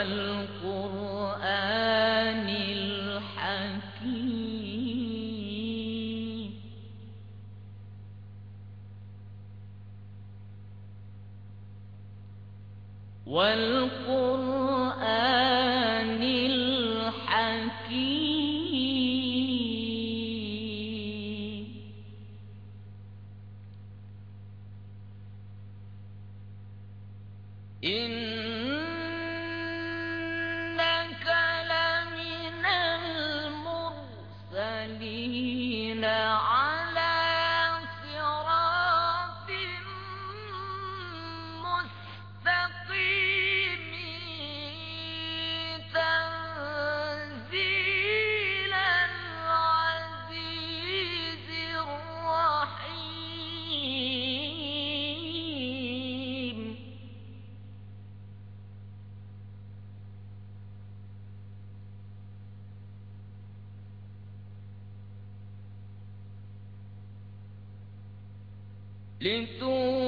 والقرآن الحكيم. والقرآن لتنفر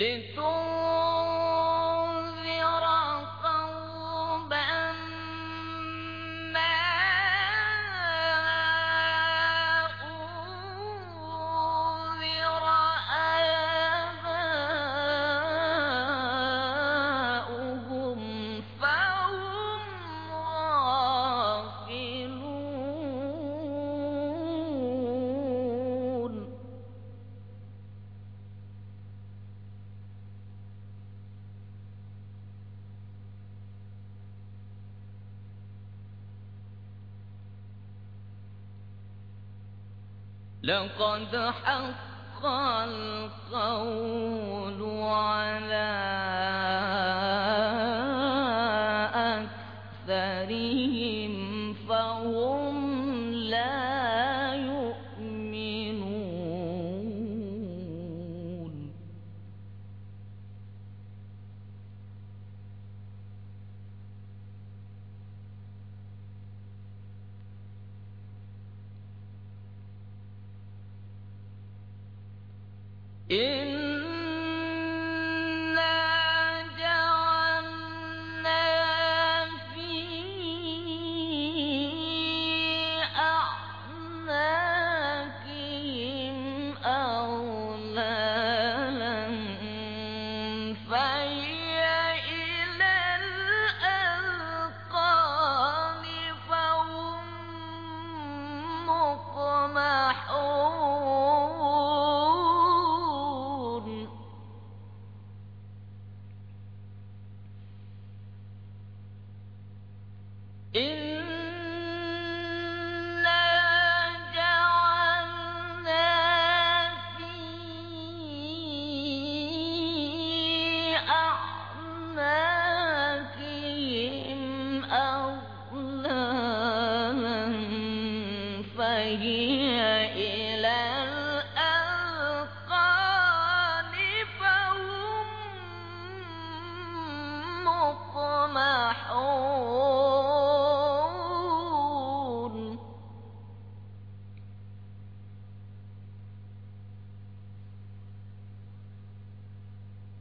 لتنظر لقد حق القول على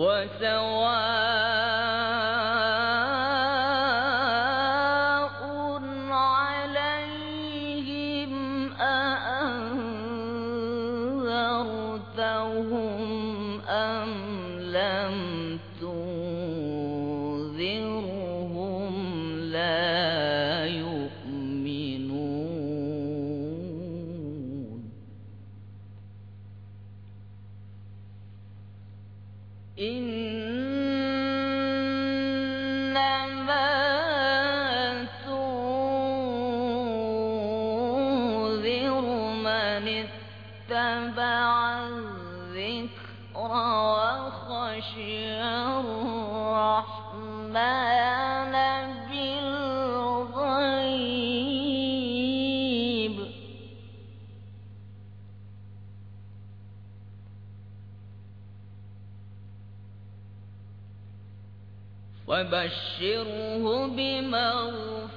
وَسَوَاءٌ عَلَيْهِمْ أَأَنذَرْتَهُمْ أَمْ لَمْ تُنذِرْهُمْ اتبع الذكر وخشي الرحمن بالغيب. وبشره بمغفرة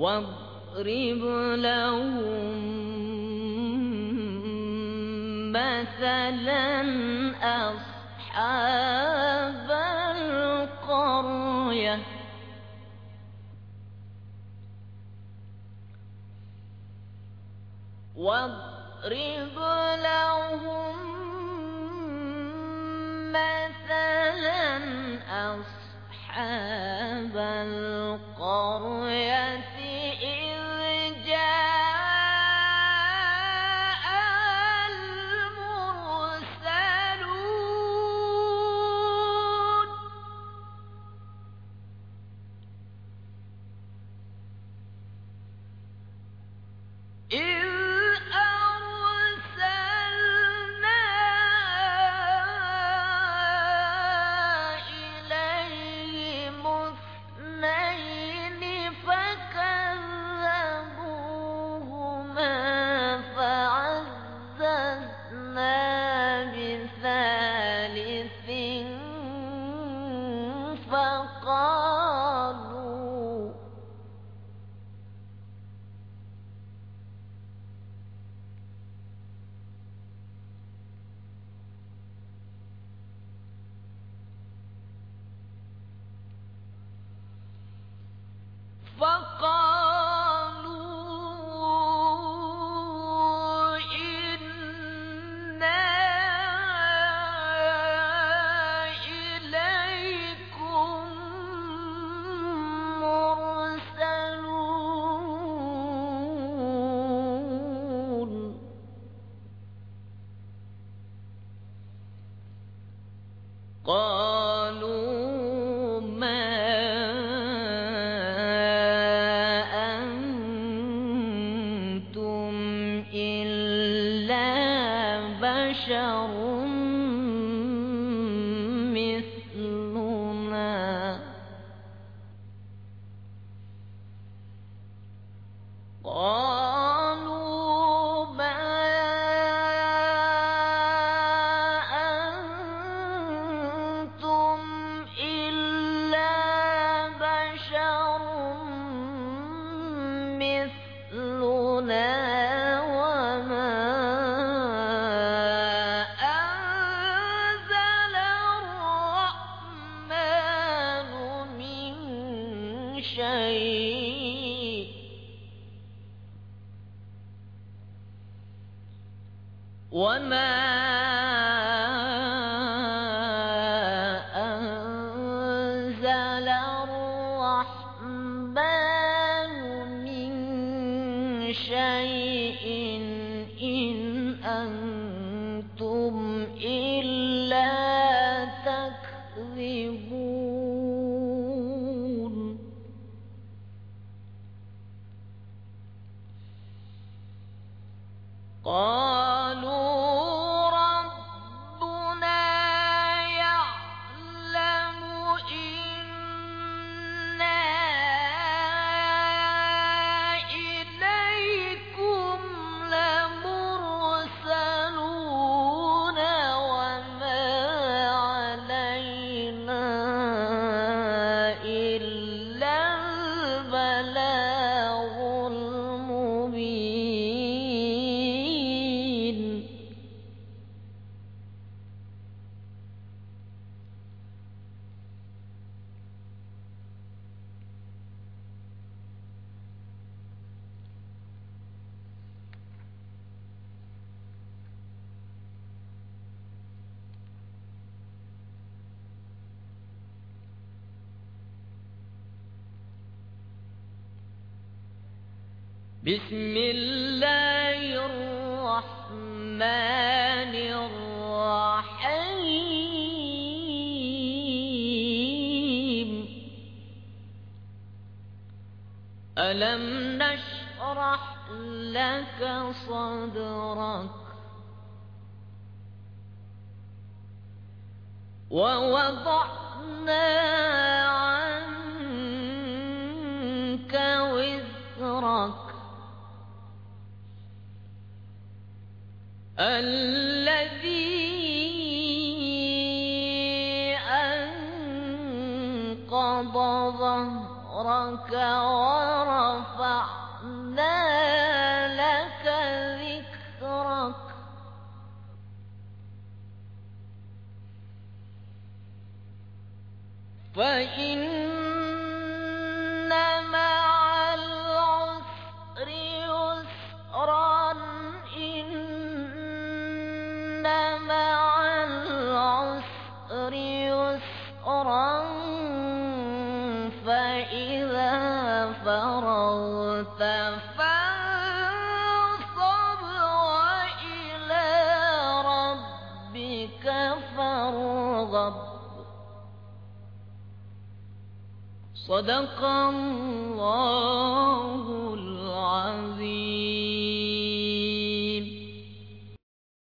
واضرب لهم مثلا أصحاب القرية. واضرب لهم مثلا أصحاب بشر وما أنزل الرحمن من شيء إن أنتم إلا تكذبون قالوا بسم الله الرحمن الرحيم. ألم نشرح لك صدرك ووضعنا الذي أنقض ظهرك ورفعنا لك ذكرك. فإن يسرا فإذا فرغت فانصب وإلى ربك فارغب. صدق الله